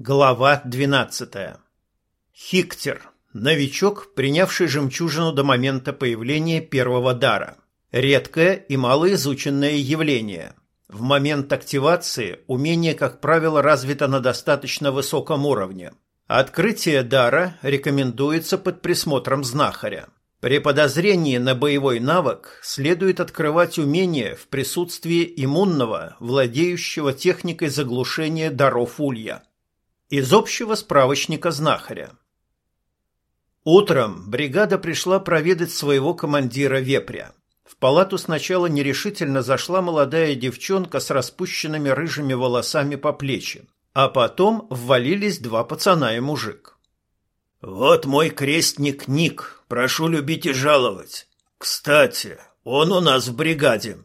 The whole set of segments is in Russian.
Глава 12. Хиктер. Новичок, принявший жемчужину до момента появления первого дара. Редкое и малоизученное явление. В момент активации умение, как правило, развито на достаточно высоком уровне. Открытие дара рекомендуется под присмотром знахаря. При подозрении на боевой навык следует открывать умение в присутствии иммунного, владеющего техникой заглушения даров улья. Из общего справочника знахаря. Утром бригада пришла проведать своего командира Вепря. В палату сначала нерешительно зашла молодая девчонка с распущенными рыжими волосами по плечи, а потом ввалились два пацана и мужик. «Вот мой крестник Ник, прошу любить и жаловать. Кстати, он у нас в бригаде».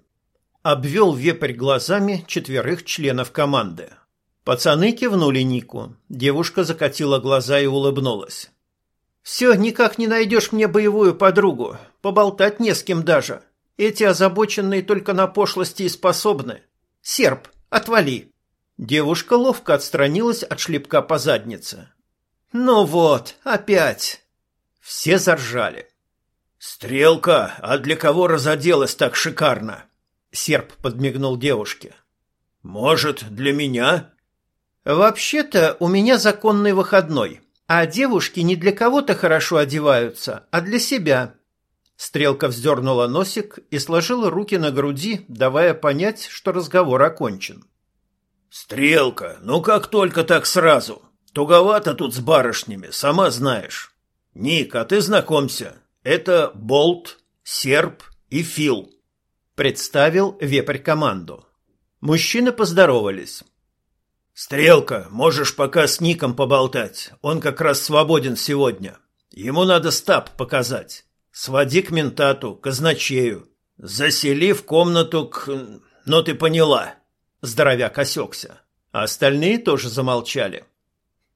Обвел вепрь глазами четверых членов команды. Пацаны кивнули Нику. Девушка закатила глаза и улыбнулась. «Все, никак не найдешь мне боевую подругу. Поболтать не с кем даже. Эти озабоченные только на пошлости и способны. Серп, отвали!» Девушка ловко отстранилась от шлепка по заднице. «Ну вот, опять!» Все заржали. «Стрелка, а для кого разоделась так шикарно?» Серп подмигнул девушке. «Может, для меня?» «Вообще-то у меня законный выходной, а девушки не для кого-то хорошо одеваются, а для себя». Стрелка вздернула носик и сложила руки на груди, давая понять, что разговор окончен. «Стрелка, ну как только так сразу? Туговато тут с барышнями, сама знаешь. Ник, а ты знакомься. Это Болт, Серп и Фил». Представил вепрь команду. Мужчины поздоровались. «Стрелка, можешь пока с Ником поболтать. Он как раз свободен сегодня. Ему надо стаб показать. Своди к ментату, казначею. Засели в комнату к... Ну, ты поняла». Здоровяк осекся. А остальные тоже замолчали.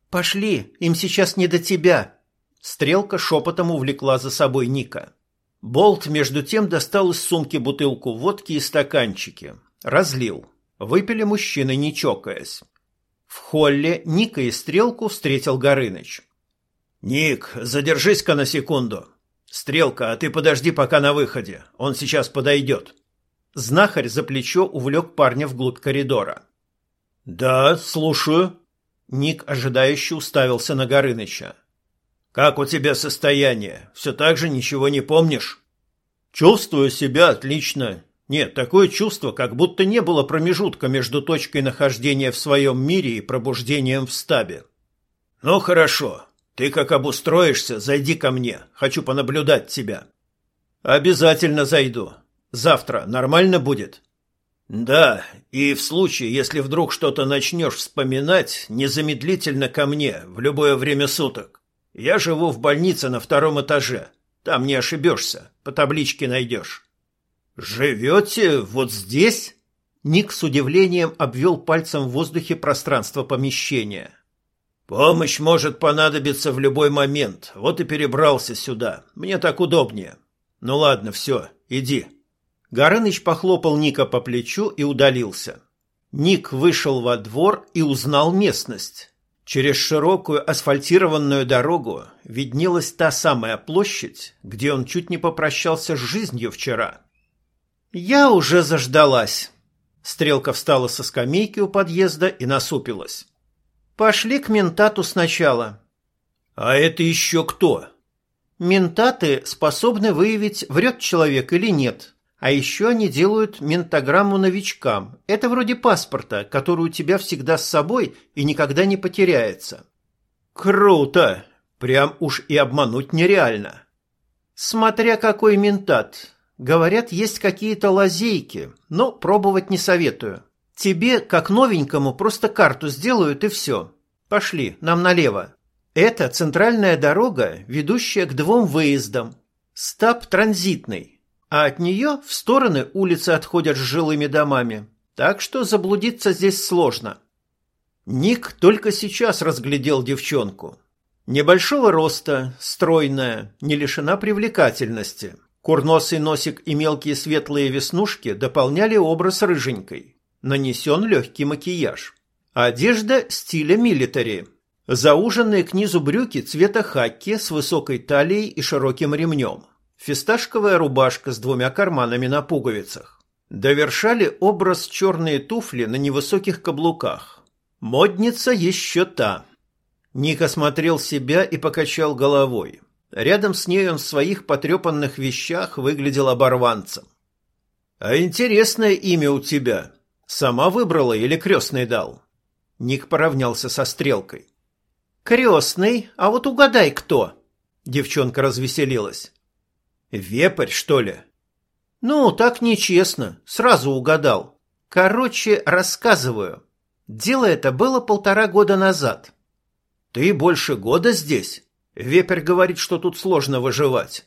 «Пошли, им сейчас не до тебя». Стрелка шепотом увлекла за собой Ника. Болт, между тем, достал из сумки бутылку водки и стаканчики. Разлил. Выпили мужчины, не чокаясь. В холле Ника и Стрелку встретил Горыныч. «Ник, задержись-ка на секунду. Стрелка, а ты подожди пока на выходе. Он сейчас подойдет». Знахарь за плечо увлек парня вглубь коридора. «Да, слушаю». Ник ожидающе уставился на Горыныча. «Как у тебя состояние? Все так же ничего не помнишь?» «Чувствую себя отлично. Нет, такое чувство, как будто не было промежутка между точкой нахождения в своем мире и пробуждением в стабе. Ну хорошо. Ты как обустроишься, зайди ко мне. Хочу понаблюдать тебя. Обязательно зайду. Завтра нормально будет? Да, и в случае, если вдруг что-то начнешь вспоминать, незамедлительно ко мне в любое время суток. Я живу в больнице на втором этаже. Там не ошибешься, по табличке найдешь. «Живете вот здесь?» Ник с удивлением обвел пальцем в воздухе пространство помещения. «Помощь может понадобиться в любой момент. Вот и перебрался сюда. Мне так удобнее. Ну ладно, все, иди». Горыныч похлопал Ника по плечу и удалился. Ник вышел во двор и узнал местность. Через широкую асфальтированную дорогу виднелась та самая площадь, где он чуть не попрощался с жизнью вчера. «Я уже заждалась». Стрелка встала со скамейки у подъезда и насупилась. «Пошли к ментату сначала». «А это еще кто?» «Ментаты способны выявить, врет человек или нет. А еще они делают ментограмму новичкам. Это вроде паспорта, который у тебя всегда с собой и никогда не потеряется». «Круто! Прям уж и обмануть нереально». «Смотря какой ментат. Говорят, есть какие-то лазейки, но пробовать не советую. Тебе, как новенькому, просто карту сделают и все. Пошли, нам налево. Это центральная дорога, ведущая к двум выездам. Стаб транзитный, а от нее в стороны улицы отходят с жилыми домами. Так что заблудиться здесь сложно. Ник только сейчас разглядел девчонку. Небольшого роста, стройная, не лишена привлекательности – Курносый носик и мелкие светлые веснушки дополняли образ рыженькой. Нанесен легкий макияж. Одежда стиля милитари. Зауженные к низу брюки цвета хаки с высокой талией и широким ремнем. Фисташковая рубашка с двумя карманами на пуговицах. Довершали образ черные туфли на невысоких каблуках. Модница еще та. Ник осмотрел себя и покачал головой. Рядом с ней он в своих потрепанных вещах выглядел оборванцем. «А интересное имя у тебя. Сама выбрала или крестный дал?» Ник поравнялся со стрелкой. «Крестный? А вот угадай, кто?» Девчонка развеселилась. «Вепрь, что ли?» «Ну, так нечестно. Сразу угадал. Короче, рассказываю. Дело это было полтора года назад». «Ты больше года здесь?» Вепрь говорит, что тут сложно выживать.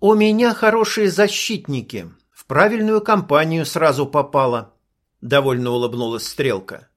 «У меня хорошие защитники. В правильную компанию сразу попала», — довольно улыбнулась Стрелка.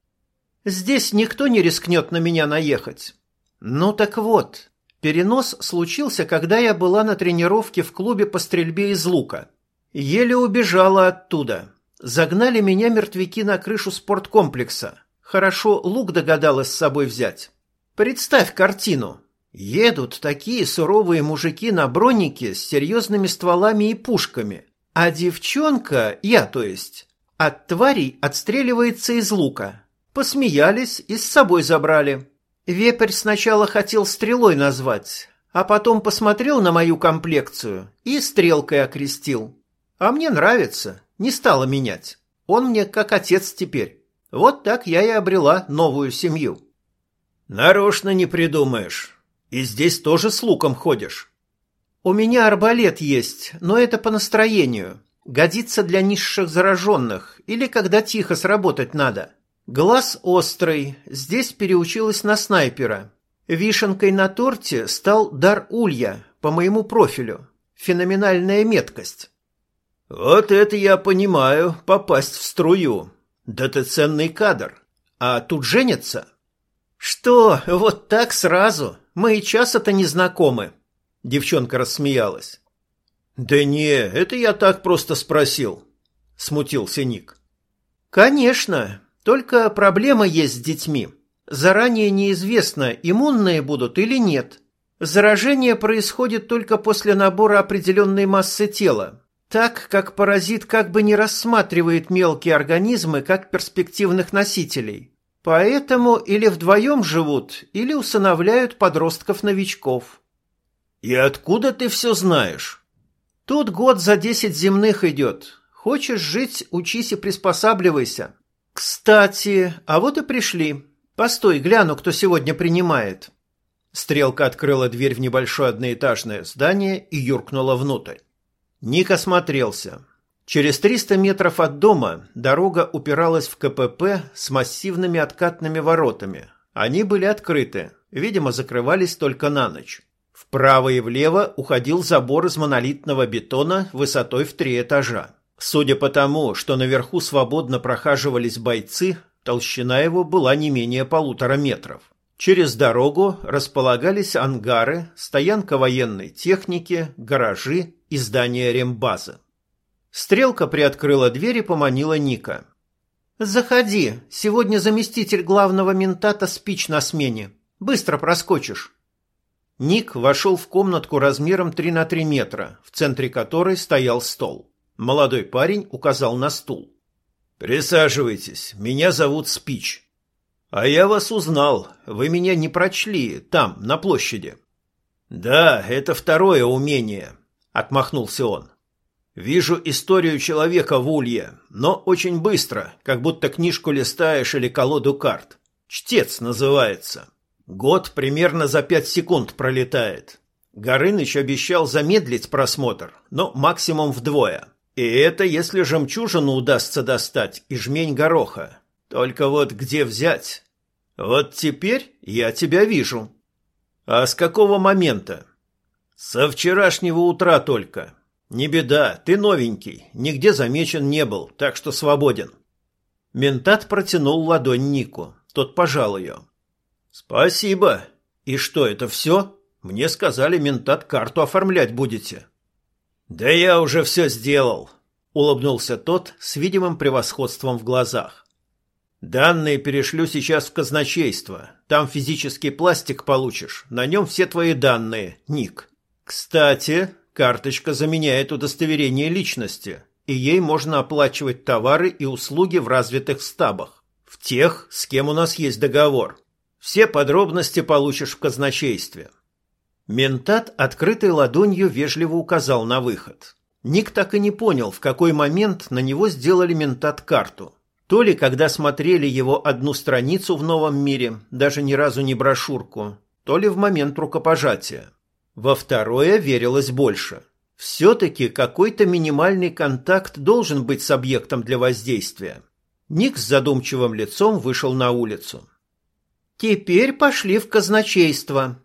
«Здесь никто не рискнет на меня наехать. Ну так вот, перенос случился, когда я была на тренировке в клубе по стрельбе из лука. Еле убежала оттуда. Загнали меня мертвяки на крышу спорткомплекса. Хорошо, лук догадалась с собой взять. Представь картину. Едут такие суровые мужики на бронике с серьезными стволами и пушками, а девчонка, я то есть, от тварей отстреливается из лука. Посмеялись и с собой забрали. Вепрь сначала хотел стрелой назвать, а потом посмотрел на мою комплекцию и стрелкой окрестил. А мне нравится, не стала менять. Он мне как отец теперь. Вот так я и обрела новую семью. Нарочно не придумаешь. И здесь тоже с луком ходишь? У меня арбалет есть, но это по настроению. Годится для низших зараженных или когда тихо сработать надо. Глаз острый, здесь переучилась на снайпера. Вишенкой на торте стал дар улья по моему профилю. Феноменальная меткость. Вот это я понимаю, попасть в струю. Да ты ценный кадр. А тут женятся? Что, вот так сразу? Мы и часа-то не знакомы. Девчонка рассмеялась. Да не, это я так просто спросил. Смутился Ник. Конечно, только проблема есть с детьми. Заранее неизвестно, иммунные будут или нет. Заражение происходит только после набора определенной массы тела, так как паразит как бы не рассматривает мелкие организмы как перспективных носителей. Поэтому или вдвоем живут, или усыновляют подростков-новичков. «И откуда ты все знаешь?» «Тут год за десять земных идет. Хочешь жить, учись и приспосабливайся. Кстати, а вот и пришли. Постой, гляну, кто сегодня принимает». Стрелка открыла дверь в небольшое одноэтажное здание и юркнула внутрь. Ник осмотрелся. Через 300 метров от дома дорога упиралась в КПП с массивными откатными воротами. Они были открыты, видимо, закрывались только на ночь. Вправо и влево уходил забор из монолитного бетона высотой в три этажа. Судя по тому, что наверху свободно прохаживались бойцы, толщина его была не менее полутора метров. Через дорогу располагались ангары, стоянка военной техники, гаражи и здания рембазы. Стрелка приоткрыла дверь и поманила Ника. «Заходи. Сегодня заместитель главного ментата спич на смене. Быстро проскочишь». Ник вошел в комнатку размером 3 на 3 метра, в центре которой стоял стол. Молодой парень указал на стул. «Присаживайтесь. Меня зовут Спич». «А я вас узнал. Вы меня не прочли там, на площади». «Да, это второе умение», — отмахнулся он. Вижу историю человека в улье, но очень быстро, как будто книжку листаешь или колоду карт. Чтец называется. Год примерно за пять секунд пролетает. Горыныч обещал замедлить просмотр, но максимум вдвое. И это если жемчужину удастся достать и жмень гороха. Только вот где взять? Вот теперь я тебя вижу. А с какого момента? Со вчерашнего утра только. «Не беда, ты новенький, нигде замечен не был, так что свободен». Ментат протянул ладонь Нику, тот пожал ее. «Спасибо. И что, это все? Мне сказали, ментат карту оформлять будете». «Да я уже все сделал», — улыбнулся тот с видимым превосходством в глазах. Данные перешлю сейчас в казначейство. Там физический пластик получишь. На нем все твои данные, ник. Кстати, карточка заменяет удостоверение личности, и ей можно оплачивать товары и услуги в развитых стабах. В тех, с кем у нас есть договор. Все подробности получишь в казначействе. Ментат открытой ладонью вежливо указал на выход. Ник так и не понял, в какой момент на него сделали ментат-карту. То ли когда смотрели его одну страницу в новом мире, даже ни разу не брошюрку, то ли в момент рукопожатия. Во второе верилось больше. Все-таки какой-то минимальный контакт должен быть с объектом для воздействия. Ник с задумчивым лицом вышел на улицу. «Теперь пошли в казначейство».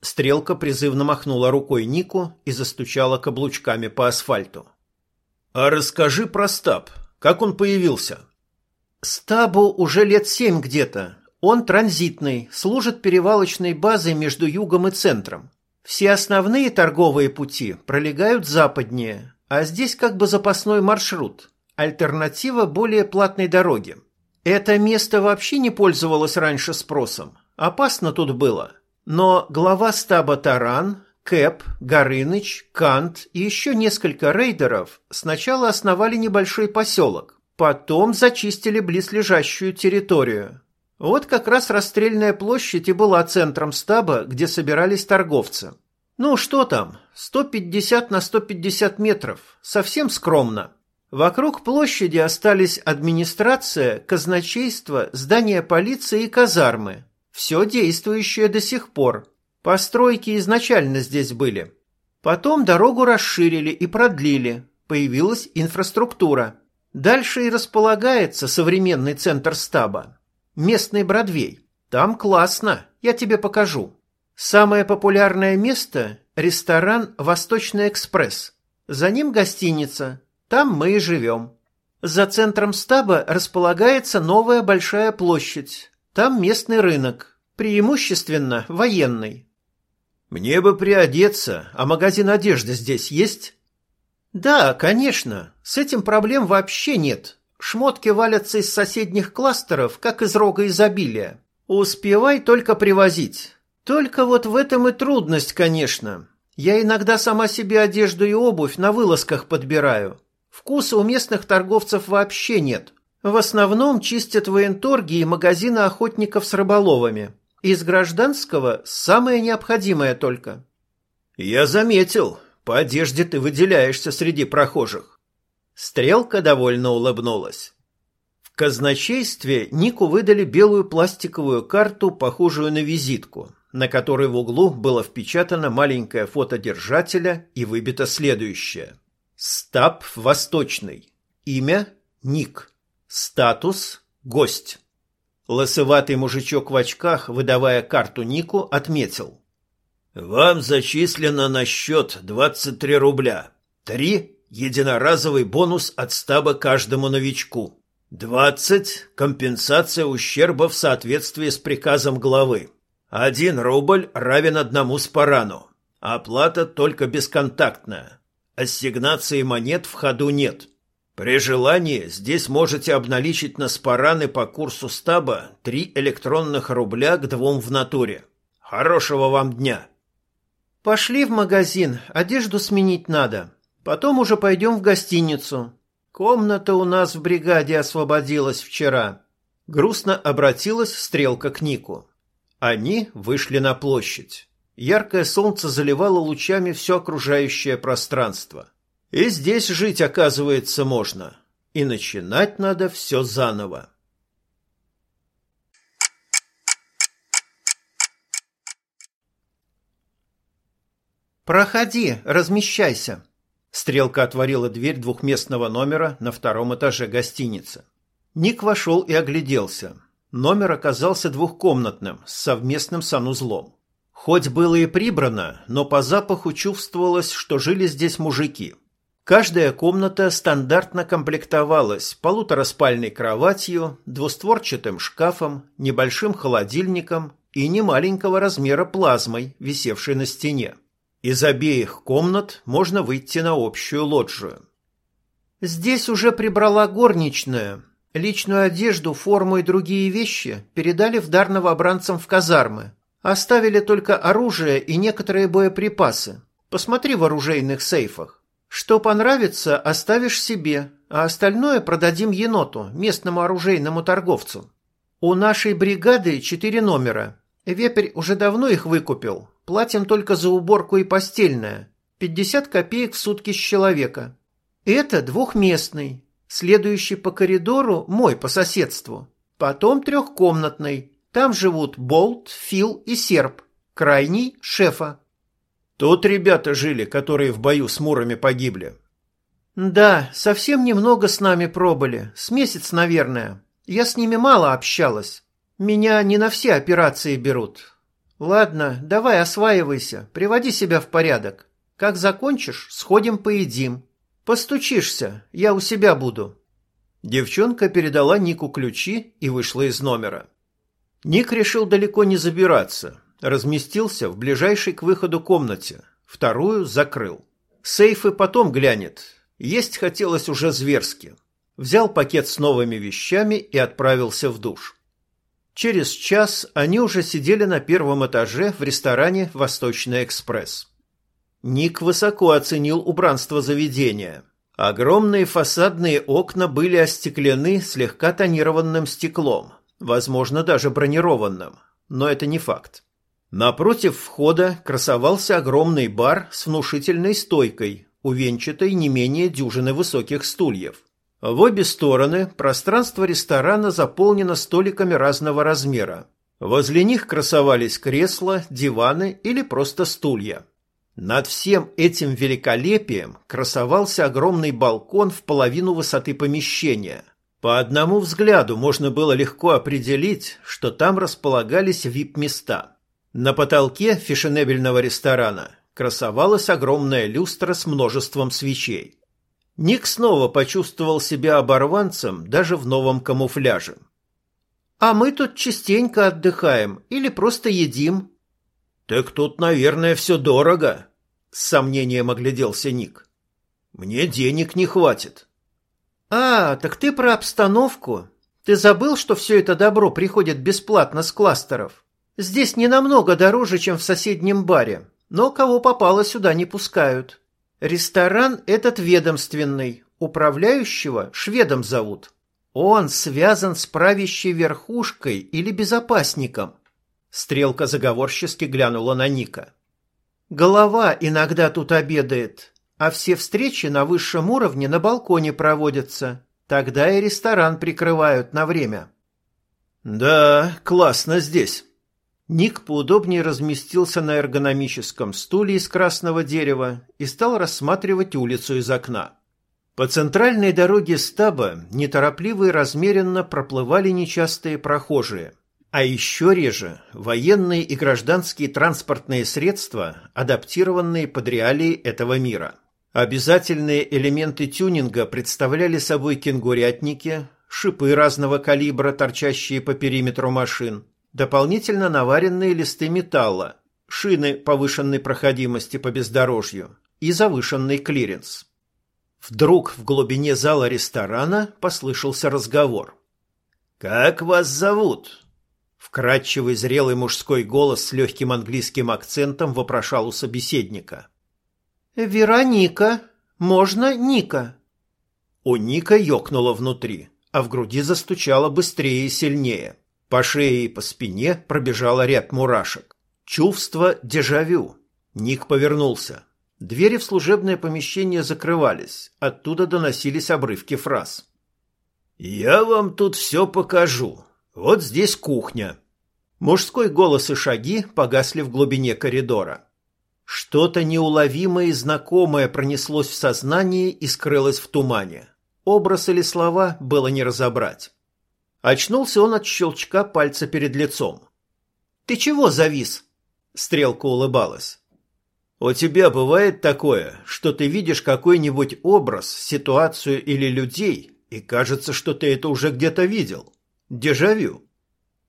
Стрелка призывно махнула рукой Нику и застучала каблучками по асфальту. «А расскажи про стаб. Как он появился?» Стабу уже лет семь где-то. Он транзитный, служит перевалочной базой между югом и центром. Все основные торговые пути пролегают западнее, а здесь как бы запасной маршрут, альтернатива более платной дороге. Это место вообще не пользовалось раньше спросом. Опасно тут было. Но глава стаба Таран, Кэп, Горыныч, Кант и еще несколько рейдеров сначала основали небольшой поселок, Потом зачистили близлежащую территорию. Вот как раз расстрельная площадь и была центром стаба, где собирались торговцы. Ну что там, 150 на 150 метров, совсем скромно. Вокруг площади остались администрация, казначейство, здание полиции и казармы. Все действующее до сих пор. Постройки изначально здесь были. Потом дорогу расширили и продлили. Появилась инфраструктура. Дальше и располагается современный центр стаба. Местный Бродвей. Там классно, я тебе покажу. Самое популярное место – ресторан «Восточный экспресс». За ним гостиница. Там мы и живем. За центром стаба располагается новая большая площадь. Там местный рынок, преимущественно военный. Мне бы приодеться, а магазин одежды здесь есть? Да, конечно, с этим проблем вообще нет. Шмотки валятся из соседних кластеров, как из рога изобилия. Успевай только привозить. Только вот в этом и трудность, конечно. Я иногда сама себе одежду и обувь на вылазках подбираю. Вкуса у местных торговцев вообще нет. В основном чистят военторги и магазины охотников с рыболовами. Из гражданского самое необходимое только. Я заметил, по одежде ты выделяешься среди прохожих. Стрелка довольно улыбнулась. В казначействе Нику выдали белую пластиковую карту, похожую на визитку, на которой в углу было впечатано маленькое фото держателя и выбито следующее. Стаб Восточный. Имя – Ник. Статус – гость. Лысоватый мужичок в очках, выдавая карту Нику, отметил. Вам зачислено на счет 23 рубля. Три – единоразовый бонус от стаба каждому новичку. 20 – компенсация ущерба в соответствии с приказом главы. Один рубль равен одному спарану. Оплата только бесконтактная. Ассигнации монет в ходу нет. При желании здесь можете обналичить на спараны по курсу стаба 3 электронных рубля к двум в натуре. Хорошего вам дня! Пошли в магазин, одежду сменить надо. Потом уже пойдем в гостиницу. Комната у нас в бригаде освободилась вчера. Грустно обратилась стрелка к Нику. Они вышли на площадь. Яркое солнце заливало лучами все окружающее пространство. И здесь жить, оказывается, можно. И начинать надо все заново. «Проходи, размещайся». Стрелка отворила дверь двухместного номера на втором этаже гостиницы. Ник вошел и огляделся. Номер оказался двухкомнатным, с совместным санузлом. Хоть было и прибрано, но по запаху чувствовалось, что жили здесь мужики. Каждая комната стандартно комплектовалась полутораспальной кроватью, двустворчатым шкафом, небольшим холодильником и немаленького размера плазмой, висевшей на стене. Из обеих комнат можно выйти на общую лоджию. «Здесь уже прибрала горничная. Личную одежду, форму и другие вещи передали в дар новобранцам в казармы. Оставили только оружие и некоторые боеприпасы. Посмотри в оружейных сейфах. Что понравится, оставишь себе, а остальное продадим еноту, местному оружейному торговцу. У нашей бригады четыре номера. Вепрь уже давно их выкупил. Платим только за уборку и постельное. 50 копеек в сутки с человека. Это двухместный. Следующий по коридору мой по соседству. Потом трехкомнатный. Там живут Болт, Фил и Серп. Крайний – шефа. Тут ребята жили, которые в бою с мурами погибли. Да, совсем немного с нами пробыли. С месяц, наверное. Я с ними мало общалась. Меня не на все операции берут. Ладно, давай осваивайся, приводи себя в порядок. Как закончишь, сходим поедим. Постучишься, я у себя буду. Девчонка передала Нику ключи и вышла из номера. Ник решил далеко не забираться, разместился в ближайшей к выходу комнате, вторую закрыл. Сейфы потом глянет. Есть хотелось уже зверски. Взял пакет с новыми вещами и отправился в душ. Через час они уже сидели на первом этаже в ресторане «Восточный экспресс». Ник высоко оценил убранство заведения. Огромные фасадные окна были остеклены слегка тонированным стеклом, возможно, даже бронированным, но это не факт. Напротив входа красовался огромный бар с внушительной стойкой, увенчатой не менее дюжины высоких стульев. В обе стороны пространство ресторана заполнено столиками разного размера. Возле них красовались кресла, диваны или просто стулья. Над всем этим великолепием красовался огромный балкон в половину высоты помещения. По одному взгляду можно было легко определить, что там располагались вип-места. На потолке фешенебельного ресторана красовалась огромная люстра с множеством свечей. Ник снова почувствовал себя оборванцем даже в новом камуфляже. «А мы тут частенько отдыхаем или просто едим», «Так тут, наверное, все дорого», — с сомнением огляделся Ник. «Мне денег не хватит». «А, так ты про обстановку. Ты забыл, что все это добро приходит бесплатно с кластеров? Здесь не намного дороже, чем в соседнем баре, но кого попало сюда не пускают. Ресторан этот ведомственный, управляющего шведом зовут. Он связан с правящей верхушкой или безопасником». Стрелка заговорчески глянула на Ника. Голова иногда тут обедает, а все встречи на высшем уровне на балконе проводятся. Тогда и ресторан прикрывают на время. Да, классно здесь. Ник поудобнее разместился на эргономическом стуле из красного дерева и стал рассматривать улицу из окна. По центральной дороге стаба неторопливо и размеренно проплывали нечастые прохожие – а еще реже военные и гражданские транспортные средства, адаптированные под реалии этого мира. Обязательные элементы тюнинга представляли собой кенгурятники, шипы разного калибра, торчащие по периметру машин, дополнительно наваренные листы металла, шины повышенной проходимости по бездорожью и завышенный клиренс. Вдруг в глубине зала ресторана послышался разговор. «Как вас зовут?» Вкрадчивый зрелый мужской голос с легким английским акцентом вопрошал у собеседника. «Вероника. Можно Ника?» У Ника ёкнуло внутри, а в груди застучало быстрее и сильнее. По шее и по спине пробежала ряд мурашек. Чувство дежавю. Ник повернулся. Двери в служебное помещение закрывались. Оттуда доносились обрывки фраз. «Я вам тут все покажу. Вот здесь кухня. Мужской голос и шаги погасли в глубине коридора. Что-то неуловимое и знакомое пронеслось в сознании и скрылось в тумане. Образ или слова было не разобрать. Очнулся он от щелчка пальца перед лицом. «Ты чего завис?» Стрелка улыбалась. «У тебя бывает такое, что ты видишь какой-нибудь образ, ситуацию или людей, и кажется, что ты это уже где-то видел?» Дежавю.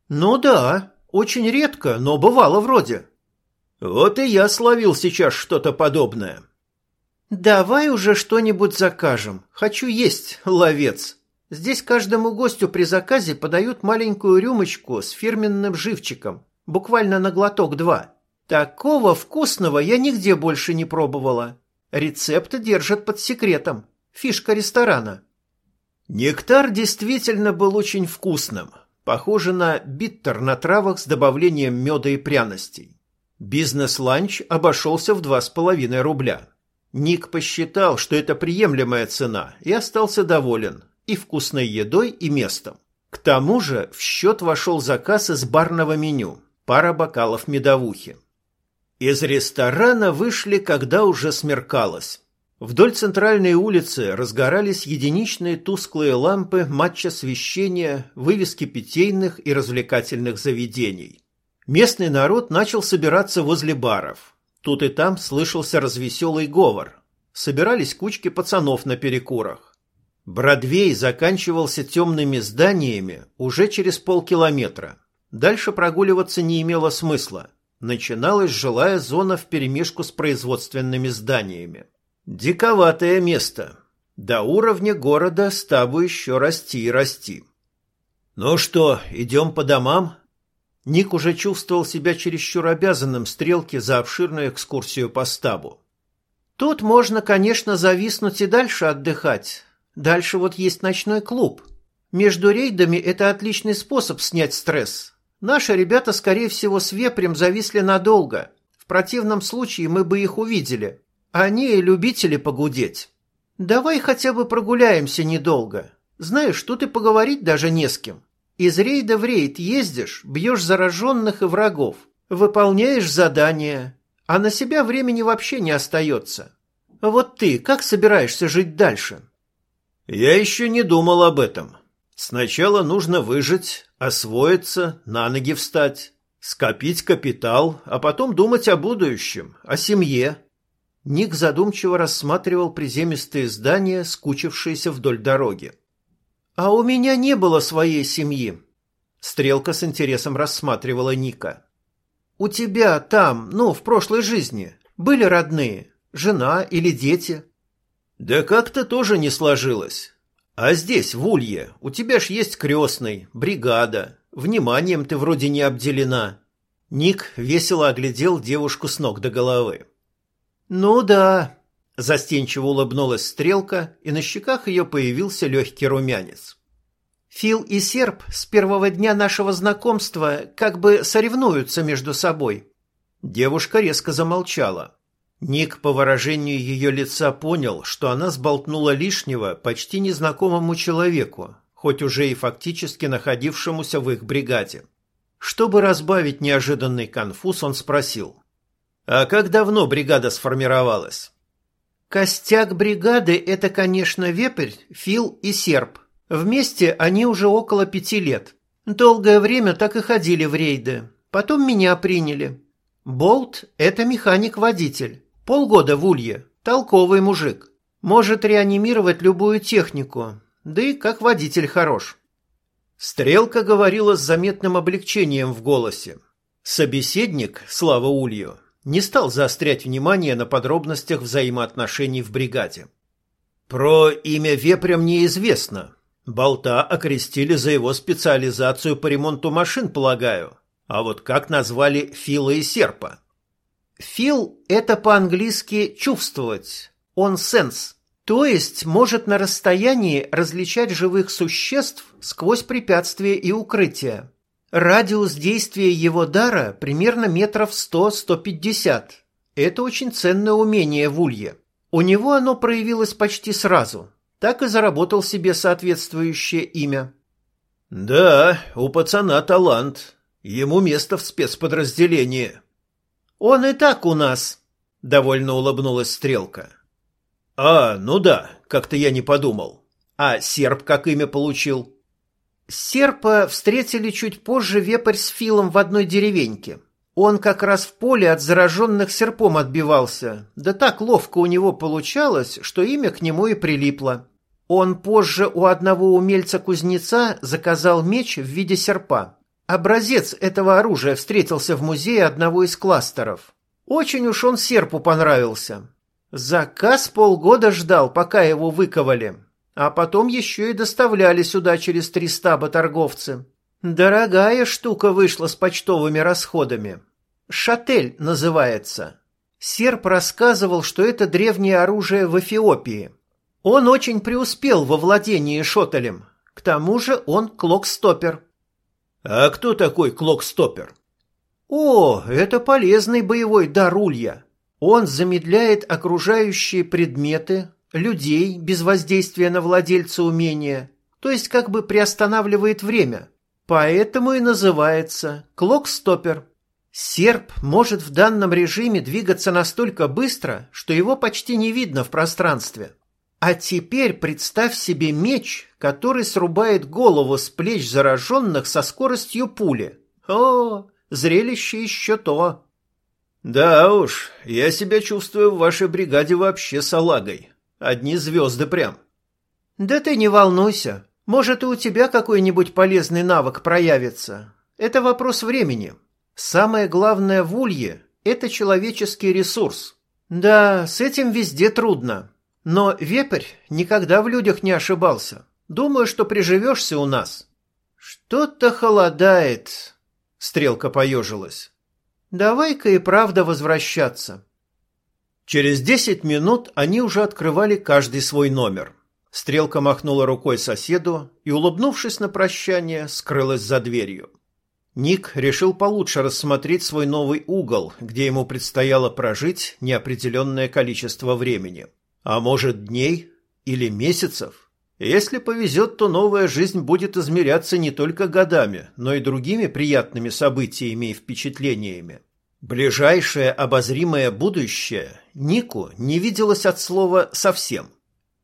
Ну да, очень редко, но бывало вроде. Вот и я словил сейчас что-то подобное. Давай уже что-нибудь закажем. Хочу есть, ловец. Здесь каждому гостю при заказе подают маленькую рюмочку с фирменным живчиком, буквально на глоток два. Такого вкусного я нигде больше не пробовала. Рецепты держат под секретом. Фишка ресторана. Нектар действительно был очень вкусным, похоже на биттер на травах с добавлением меда и пряностей. Бизнес-ланч обошелся в два с половиной рубля. Ник посчитал, что это приемлемая цена, и остался доволен и вкусной едой, и местом. К тому же в счет вошел заказ из барного меню, пара бокалов медовухи. Из ресторана вышли, когда уже смеркалось. Вдоль центральной улицы разгорались единичные тусклые лампы матча освещения, вывески питейных и развлекательных заведений. Местный народ начал собираться возле баров. Тут и там слышался развеселый говор. Собирались кучки пацанов на перекурах. Бродвей заканчивался темными зданиями уже через полкилометра. Дальше прогуливаться не имело смысла. Начиналась жилая зона вперемешку с производственными зданиями. Диковатое место. До уровня города стабу еще расти и расти. Ну что, идем по домам? Ник уже чувствовал себя чересчур обязанным стрелке за обширную экскурсию по стабу. Тут можно, конечно, зависнуть и дальше отдыхать. Дальше вот есть ночной клуб. Между рейдами это отличный способ снять стресс. Наши ребята, скорее всего, с вепрем зависли надолго. В противном случае мы бы их увидели. Они любители погудеть. Давай хотя бы прогуляемся недолго. Знаешь, тут и поговорить даже не с кем. Из рейда в рейд ездишь, бьешь зараженных и врагов, выполняешь задания, а на себя времени вообще не остается. Вот ты как собираешься жить дальше? Я еще не думал об этом. Сначала нужно выжить, освоиться, на ноги встать, скопить капитал, а потом думать о будущем, о семье. Ник задумчиво рассматривал приземистые здания, скучившиеся вдоль дороги. «А у меня не было своей семьи», — Стрелка с интересом рассматривала Ника. «У тебя там, ну, в прошлой жизни, были родные, жена или дети?» «Да как-то тоже не сложилось. А здесь, в Улье, у тебя ж есть крестный, бригада, вниманием ты вроде не обделена». Ник весело оглядел девушку с ног до головы. «Ну да», – застенчиво улыбнулась Стрелка, и на щеках ее появился легкий румянец. «Фил и Серп с первого дня нашего знакомства как бы соревнуются между собой». Девушка резко замолчала. Ник по выражению ее лица понял, что она сболтнула лишнего почти незнакомому человеку, хоть уже и фактически находившемуся в их бригаде. Чтобы разбавить неожиданный конфуз, он спросил. А как давно бригада сформировалась? Костяк бригады – это, конечно, Вепрь, Фил и Серп. Вместе они уже около пяти лет. Долгое время так и ходили в рейды. Потом меня приняли. Болт – это механик-водитель. Полгода в Улье. Толковый мужик. Может реанимировать любую технику. Да и как водитель хорош. Стрелка говорила с заметным облегчением в голосе. Собеседник, слава Улью, не стал заострять внимание на подробностях взаимоотношений в бригаде. Про имя Вепря мне известно. Болта окрестили за его специализацию по ремонту машин, полагаю. А вот как назвали Фила и Серпа? Фил – это по-английски «чувствовать», он сенс, то есть может на расстоянии различать живых существ сквозь препятствия и укрытия. Радиус действия его дара примерно метров 100-150. Это очень ценное умение в улье. У него оно проявилось почти сразу. Так и заработал себе соответствующее имя. «Да, у пацана талант. Ему место в спецподразделении». «Он и так у нас», — довольно улыбнулась Стрелка. «А, ну да, как-то я не подумал. А серб как имя получил?» Серпа встретили чуть позже вепрь с Филом в одной деревеньке. Он как раз в поле от зараженных серпом отбивался. Да так ловко у него получалось, что имя к нему и прилипло. Он позже у одного умельца-кузнеца заказал меч в виде серпа. Образец этого оружия встретился в музее одного из кластеров. Очень уж он серпу понравился. Заказ полгода ждал, пока его выковали. а потом еще и доставляли сюда через три стаба торговцы. Дорогая штука вышла с почтовыми расходами. Шатель называется. Серп рассказывал, что это древнее оружие в Эфиопии. Он очень преуспел во владении шотелем. К тому же он клокстопер. А кто такой клокстопер? О, это полезный боевой дар улья. Он замедляет окружающие предметы, людей без воздействия на владельца умения, то есть как бы приостанавливает время. Поэтому и называется клокстопер. Серп может в данном режиме двигаться настолько быстро, что его почти не видно в пространстве. А теперь представь себе меч, который срубает голову с плеч зараженных со скоростью пули. О, зрелище еще то. Да уж, я себя чувствую в вашей бригаде вообще салагой. Одни звезды прям. Да ты не волнуйся. Может, и у тебя какой-нибудь полезный навык проявится. Это вопрос времени. Самое главное в улье – это человеческий ресурс. Да, с этим везде трудно. Но вепрь никогда в людях не ошибался. Думаю, что приживешься у нас. Что-то холодает. Стрелка поежилась. Давай-ка и правда возвращаться. Через десять минут они уже открывали каждый свой номер. Стрелка махнула рукой соседу и, улыбнувшись на прощание, скрылась за дверью. Ник решил получше рассмотреть свой новый угол, где ему предстояло прожить неопределенное количество времени. А может, дней или месяцев? Если повезет, то новая жизнь будет измеряться не только годами, но и другими приятными событиями и впечатлениями. Ближайшее обозримое будущее Нику не виделось от слова «совсем».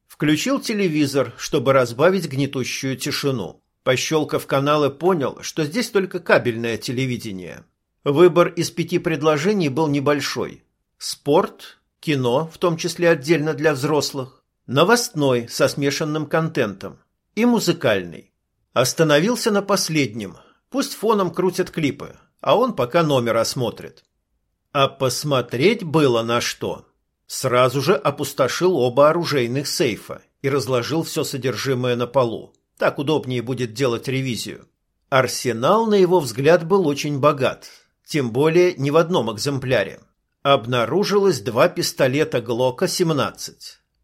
Включил телевизор, чтобы разбавить гнетущую тишину. Пощелкав каналы, понял, что здесь только кабельное телевидение. Выбор из пяти предложений был небольшой. Спорт, кино, в том числе отдельно для взрослых, новостной со смешанным контентом и музыкальный. Остановился на последнем. Пусть фоном крутят клипы, а он пока номер осмотрит. А посмотреть было на что. Сразу же опустошил оба оружейных сейфа и разложил все содержимое на полу. Так удобнее будет делать ревизию. Арсенал, на его взгляд, был очень богат, тем более не в одном экземпляре обнаружилось два пистолета Глока-17,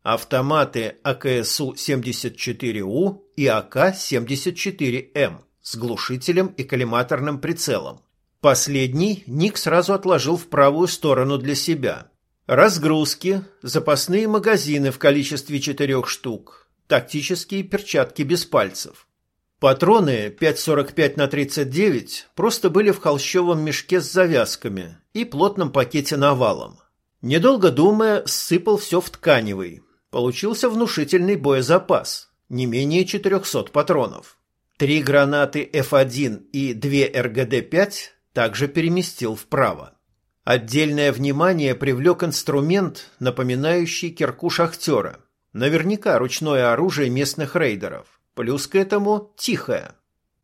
автоматы АКСУ-74У и АК-74М с глушителем и коллиматорным прицелом. Последний Ник сразу отложил в правую сторону для себя. Разгрузки, запасные магазины в количестве четырех штук, тактические перчатки без пальцев. Патроны 5,45 на 39 просто были в холщовом мешке с завязками и плотном пакете навалом. Недолго думая, сыпал все в тканевый. Получился внушительный боезапас, не менее 400 патронов. Три гранаты F1 и две РГД-5 также переместил вправо. Отдельное внимание привлек инструмент, напоминающий кирку шахтера. Наверняка ручное оружие местных рейдеров. Плюс к этому тихое.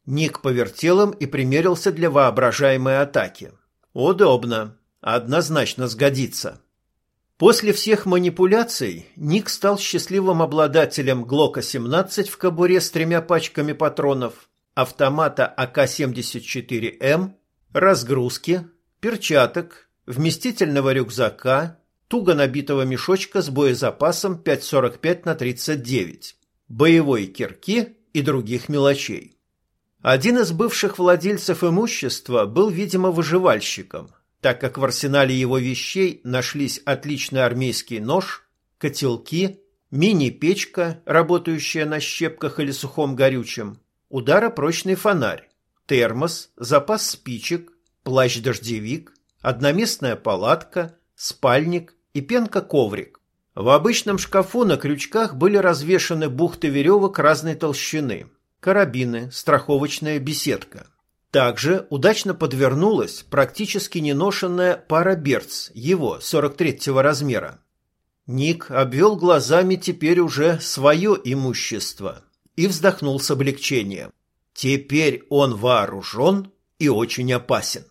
Ник повертел им и примерился для воображаемой атаки. Удобно. Однозначно сгодится. После всех манипуляций Ник стал счастливым обладателем Глока-17 в кобуре с тремя пачками патронов, автомата АК-74М, разгрузки, перчаток, вместительного рюкзака, туго набитого мешочка с боезапасом 5,45 на 39 боевой кирки и других мелочей. Один из бывших владельцев имущества был, видимо, выживальщиком, так как в арсенале его вещей нашлись отличный армейский нож, котелки, мини-печка, работающая на щепках или сухом горючем, ударопрочный фонарь, термос, запас спичек, плащ-дождевик, одноместная палатка, спальник и пенка-коврик. В обычном шкафу на крючках были развешаны бухты веревок разной толщины, карабины, страховочная беседка. Также удачно подвернулась практически неношенная пара берц, его 43-го размера. Ник обвел глазами теперь уже свое имущество и вздохнул с облегчением. Теперь он вооружен и очень опасен.